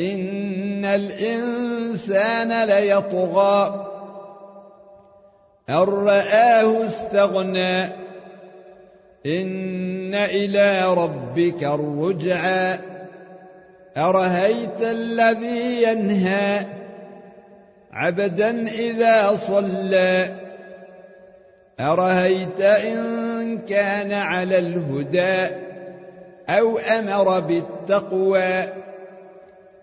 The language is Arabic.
إن الإنسان ليطغى. أن رآه استغنى. إن إلى ربك الرجعى. أرهيت الذي ينهى. عبدا إذا صلى. أرهيت إن كان على الهدى. أو أمر بالتقوى.